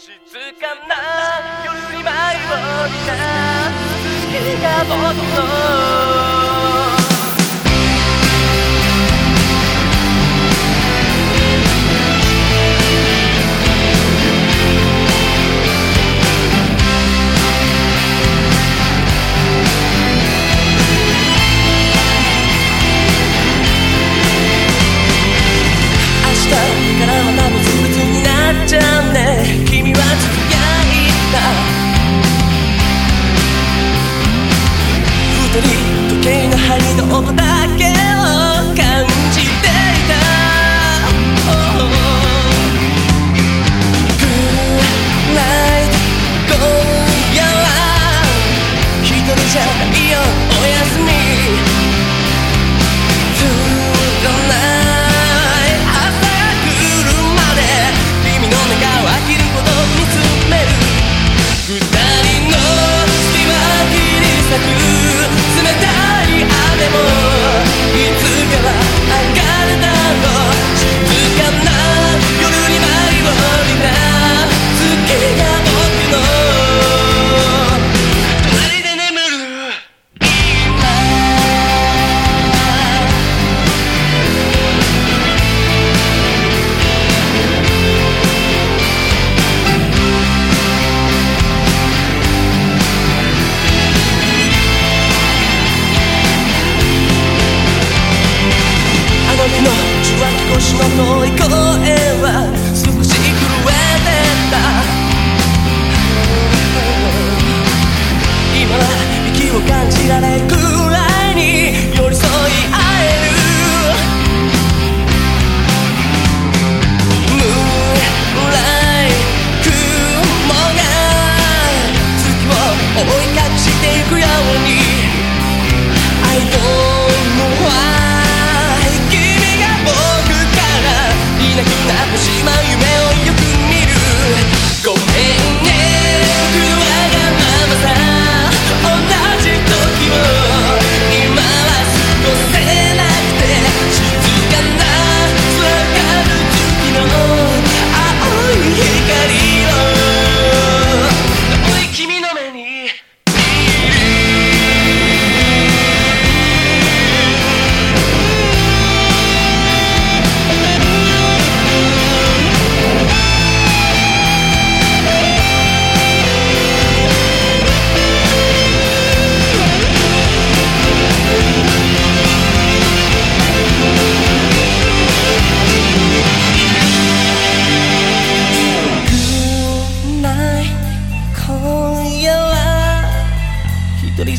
静かな夜に舞い降りた月が僕のだけ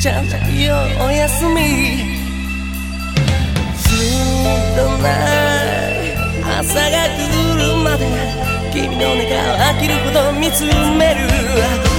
ちゃうよおやすみつまない朝が来るまで君の願いを飽きるほど見つめる